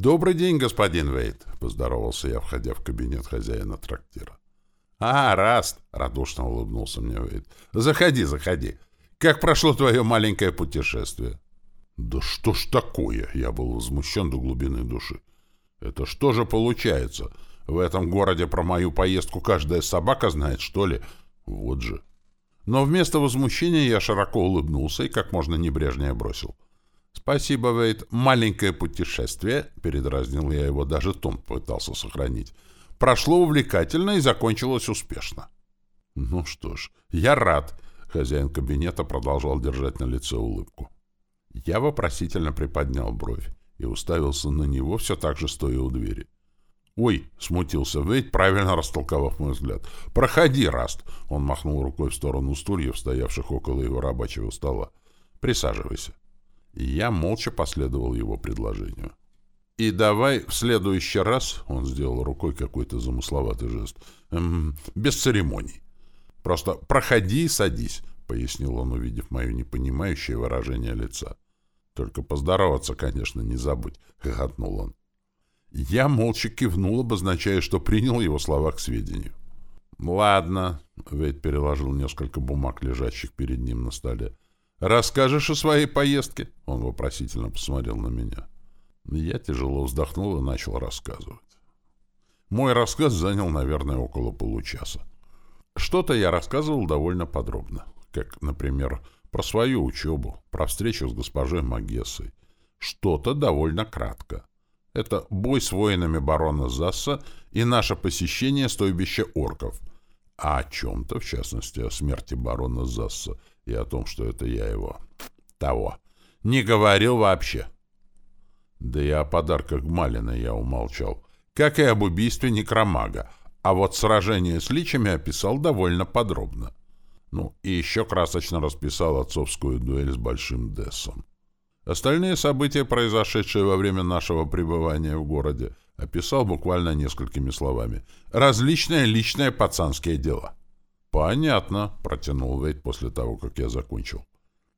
«Добрый день, господин Вейт», — поздоровался я, входя в кабинет хозяина трактира. «А, Раст!» — радушно улыбнулся мне Вейт. «Заходи, заходи. Как прошло твое маленькое путешествие?» «Да что ж такое?» — я был возмущен до глубины души. «Это что же получается? В этом городе про мою поездку каждая собака знает, что ли? Вот же!» Но вместо возмущения я широко улыбнулся и как можно небрежнее бросил. «Спасибо, Вейт. Маленькое путешествие», — передразнил я его, даже тон пытался сохранить, «прошло увлекательно и закончилось успешно». «Ну что ж, я рад», — хозяин кабинета продолжал держать на лице улыбку. Я вопросительно приподнял бровь и уставился на него, все так же стоя у двери. «Ой!» — смутился Вейт, правильно растолковав мой взгляд. «Проходи, Раст!» — он махнул рукой в сторону стульев, стоявших около его рабочего стола. «Присаживайся». Я молча последовал его предложению. «И давай в следующий раз...» — он сделал рукой какой-то замысловатый жест. Эм, «Без церемоний. Просто проходи и садись», — пояснил он, увидев мое непонимающее выражение лица. «Только поздороваться, конечно, не забудь», — хохотнул он. Я молча кивнул, обозначая, что принял его слова к сведению. «Ладно», — Вейт переложил несколько бумаг, лежащих перед ним на столе. «Расскажешь о своей поездке?» Он вопросительно посмотрел на меня. Я тяжело вздохнул и начал рассказывать. Мой рассказ занял, наверное, около получаса. Что-то я рассказывал довольно подробно, как, например, про свою учебу, про встречу с госпожой Магессой. Что-то довольно кратко. Это бой с воинами барона Засса и наше посещение стойбища орков. А о чем-то, в частности, о смерти барона Засса и о том, что это я его... того. Не говорил вообще. Да и о подарках Малина я умолчал. Как и об убийстве некромага. А вот сражение с личами описал довольно подробно. Ну, и еще красочно расписал отцовскую дуэль с Большим Дессом. Остальные события, произошедшие во время нашего пребывания в городе, описал буквально несколькими словами. Различные личные пацанские дела. «Понятно», — протянул Вейт после того, как я закончил.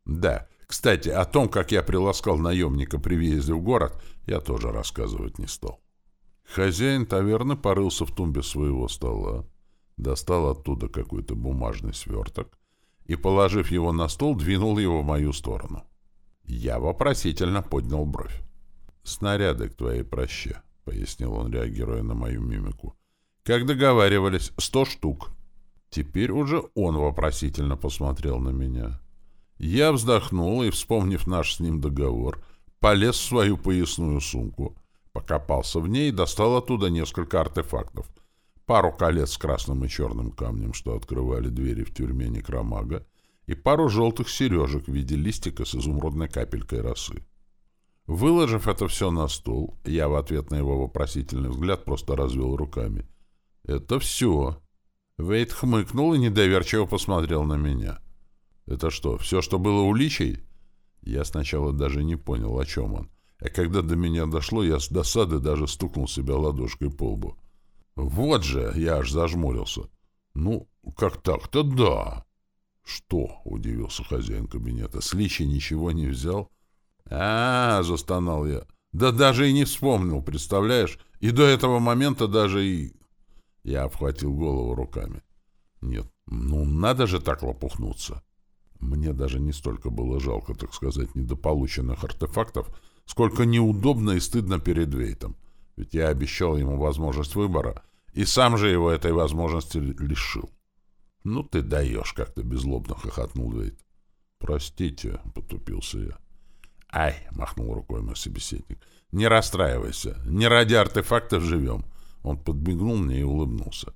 «Да, кстати, о том, как я приласкал наемника при въезде в город, я тоже рассказывать не стал». Хозяин таверны порылся в тумбе своего стола, достал оттуда какой-то бумажный сверток и, положив его на стол, двинул его в мою сторону. Я вопросительно поднял бровь. «Снаряды к твоей проще», — пояснил он, реагируя на мою мимику. «Как договаривались, сто штук». Теперь уже он вопросительно посмотрел на меня. Я вздохнул и, вспомнив наш с ним договор, полез в свою поясную сумку, покопался в ней и достал оттуда несколько артефактов. Пару колец с красным и черным камнем, что открывали двери в тюрьме Некромага, и пару желтых сережек в виде листика с изумрудной капелькой росы. Выложив это все на стол, я в ответ на его вопросительный взгляд просто развел руками. «Это все». Вейт хмыкнул и недоверчиво посмотрел на меня. «Это что, все, что было у личей?» Я сначала даже не понял, о чем он. А когда до меня дошло, я с досады даже стукнул себя ладошкой по лбу. «Вот же!» — я аж зажмурился. «Ну, как так-то да!» «Что?» — удивился хозяин кабинета. «С личи ничего не взял?» а, -а, -а застонал я. «Да даже и не вспомнил, представляешь? И до этого момента даже и...» Я обхватил голову руками. «Нет, ну надо же так лопухнуться!» Мне даже не столько было жалко, так сказать, недополученных артефактов, сколько неудобно и стыдно перед Вейтом. Ведь я обещал ему возможность выбора, и сам же его этой возможности лишил. «Ну ты даешь!» — как-то беззлобно хохотнул Вейт. «Простите», — потупился я. «Ай!» — махнул рукой мой собеседник. «Не расстраивайся. Не ради артефактов живем». Он подмигнул мне и улыбнулся.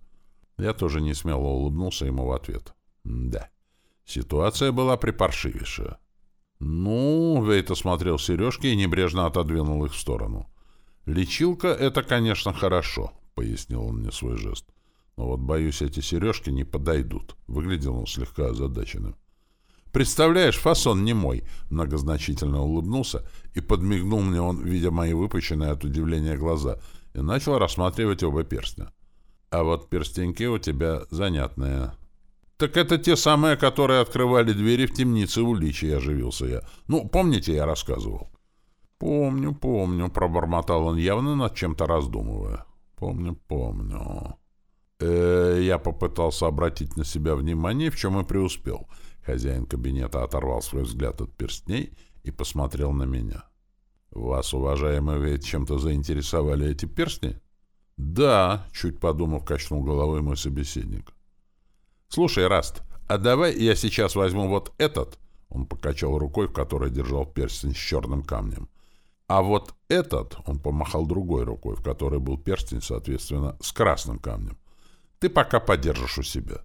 Я тоже не смело улыбнулся ему в ответ. «Да, ситуация была припаршивейшая». «Ну...» — Вейт осмотрел сережки и небрежно отодвинул их в сторону. «Лечилка — это, конечно, хорошо», — пояснил он мне свой жест. Но вот, боюсь, эти сережки не подойдут. Выглядел он слегка озадаченным. «Представляешь, фасон не мой!» Многозначительно улыбнулся и подмигнул мне он, видя мои выпущенные от удивления глаза, и начал рассматривать оба перстня. «А вот перстеньки у тебя занятные». «Так это те самые, которые открывали двери в темнице у Личи», — оживился я. «Ну, помните, я рассказывал?» «Помню, помню», — пробормотал он явно над чем-то раздумывая. «Помню, помню». Э, я попытался обратить на себя внимание, в чем и преуспел. Хозяин кабинета оторвал свой взгляд от перстней и посмотрел на меня. «Вас, уважаемый, ведь чем-то заинтересовали эти перстни?» «Да», — чуть подумав, качнул головой мой собеседник. «Слушай, Раст, а давай я сейчас возьму вот этот?» Он покачал рукой, в которой держал перстень с черным камнем. «А вот этот...» — он помахал другой рукой, в которой был перстень, соответственно, с красным камнем. «Ты пока подержишь у себя.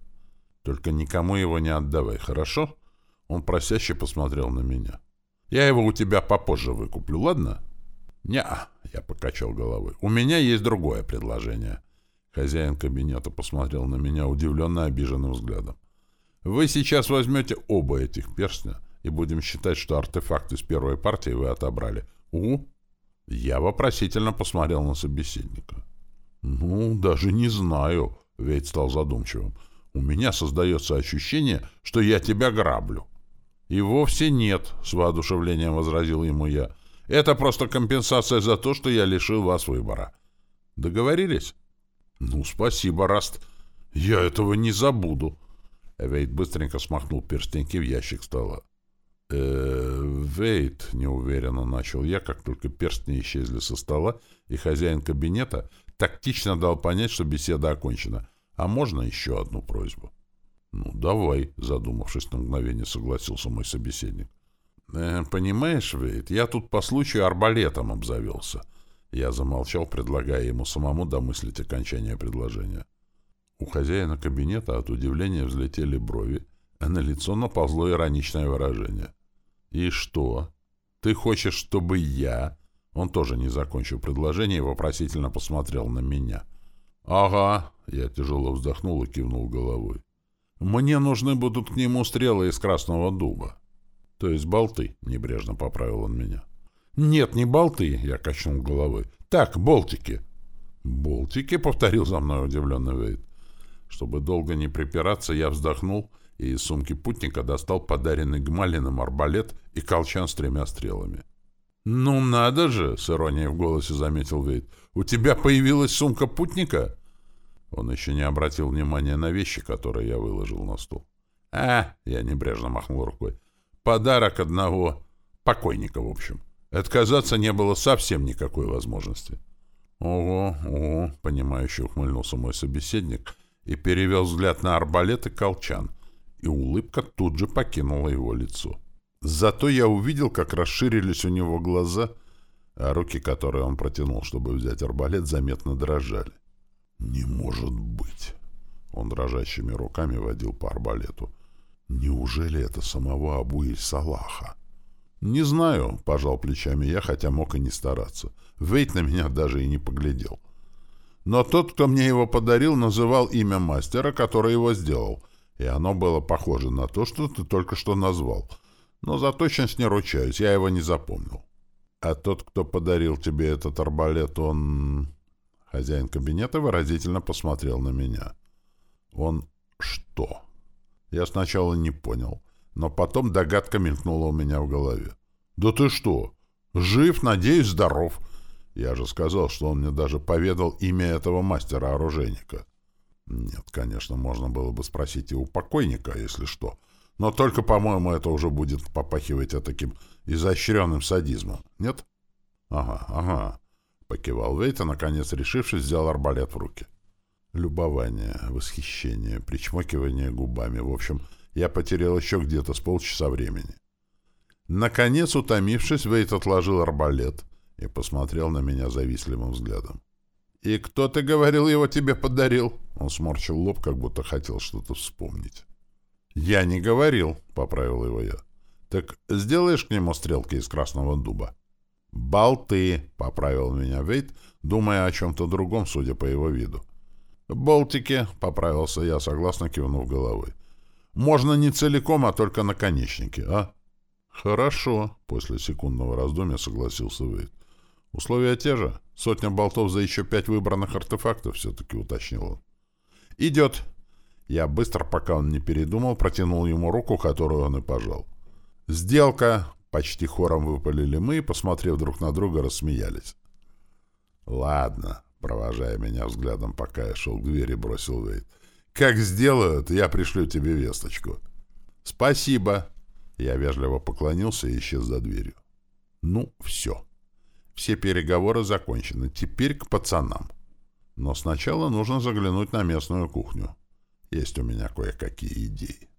Только никому его не отдавай, хорошо?» Он просяще посмотрел на меня. «Я его у тебя попозже выкуплю, ладно?» «Не-а», я покачал головой. «У меня есть другое предложение». Хозяин кабинета посмотрел на меня удивленно обиженным взглядом. «Вы сейчас возьмете оба этих перстня, и будем считать, что артефакт из первой партии вы отобрали. У?» Я вопросительно посмотрел на собеседника. «Ну, даже не знаю», — ведь стал задумчивым. «У меня создается ощущение, что я тебя граблю». «И вовсе нет», — с воодушевлением возразил ему я. Это просто компенсация за то, что я лишил вас выбора. Договорились? Ну, спасибо, Раст. Я этого не забуду. Вейт быстренько смахнул перстеньки в ящик стола. э Вейт, неуверенно начал я, как только перстни исчезли со стола, и хозяин кабинета тактично дал понять, что беседа окончена. А можно еще одну просьбу? Ну, давай, задумавшись на мгновение, согласился мой собеседник. Э, «Понимаешь, Вейт, я тут по случаю арбалетом обзавелся». Я замолчал, предлагая ему самому домыслить окончание предложения. У хозяина кабинета от удивления взлетели брови, а на лицо наползло ироничное выражение. «И что? Ты хочешь, чтобы я...» Он тоже не закончил предложение и вопросительно посмотрел на меня. «Ага», — я тяжело вздохнул и кивнул головой. «Мне нужны будут к нему стрелы из красного дуба». То есть болты, небрежно поправил он меня. Нет, не болты, я качнул головой. Так, болтики. Болтики, повторил за мной удивленный Вейд. Чтобы долго не припираться, я вздохнул и из сумки путника достал подаренный Гмалиным арбалет и колчан с тремя стрелами. «Ну надо же!» — с иронией в голосе заметил Вейд. «У тебя появилась сумка путника?» Он еще не обратил внимания на вещи, которые я выложил на стол. «А!» — я небрежно махнул рукой. Подарок одного покойника, в общем. Отказаться не было совсем никакой возможности. «Ого, ого», — понимающе ухмыльнулся мой собеседник и перевел взгляд на арбалет и колчан, и улыбка тут же покинула его лицо. Зато я увидел, как расширились у него глаза, а руки, которые он протянул, чтобы взять арбалет, заметно дрожали. «Не может быть!» Он дрожащими руками водил по арбалету. Неужели это самого Абу Салаха? Не знаю, пожал плечами я, хотя мог и не стараться. Вейт на меня даже и не поглядел. Но тот, кто мне его подарил, называл имя мастера, который его сделал, и оно было похоже на то, что ты только что назвал. Но за точность не ручаюсь, я его не запомнил. А тот, кто подарил тебе этот арбалет, он... Хозяин кабинета выразительно посмотрел на меня. Он что? Я сначала не понял, но потом догадка мелькнула у меня в голове. «Да ты что? Жив, надеюсь, здоров!» Я же сказал, что он мне даже поведал имя этого мастера-оружейника. Нет, конечно, можно было бы спросить и у покойника, если что. Но только, по-моему, это уже будет попахивать таким изощренным садизмом. Нет? Ага, ага. Покивал Вейта, наконец решившись, взял арбалет в руки. Любование, восхищение, причмокивание губами. В общем, я потерял еще где-то с полчаса времени. Наконец, утомившись, Вейт отложил арбалет и посмотрел на меня завистливым взглядом. «И кто, ты говорил, его тебе подарил?» Он сморщил лоб, как будто хотел что-то вспомнить. «Я не говорил», — поправил его я. «Так сделаешь к нему стрелки из красного дуба?» «Болты», — поправил меня Вейт, думая о чем-то другом, судя по его виду. «Болтики», — поправился я, согласно кивнув головой. «Можно не целиком, а только наконечники, а?» «Хорошо», — после секундного раздумья согласился Вейд. «Условия те же. Сотня болтов за еще пять выбранных артефактов», — все-таки уточнил он. «Идет». Я быстро, пока он не передумал, протянул ему руку, которую он и пожал. «Сделка», Почти хором выпалили мы и, посмотрев друг на друга, рассмеялись. «Ладно», — провожая меня взглядом, пока я шел к двери, бросил Вейт. «Как сделают, я пришлю тебе весточку». «Спасибо!» Я вежливо поклонился и исчез за дверью. «Ну, все. Все переговоры закончены. Теперь к пацанам. Но сначала нужно заглянуть на местную кухню. Есть у меня кое-какие идеи».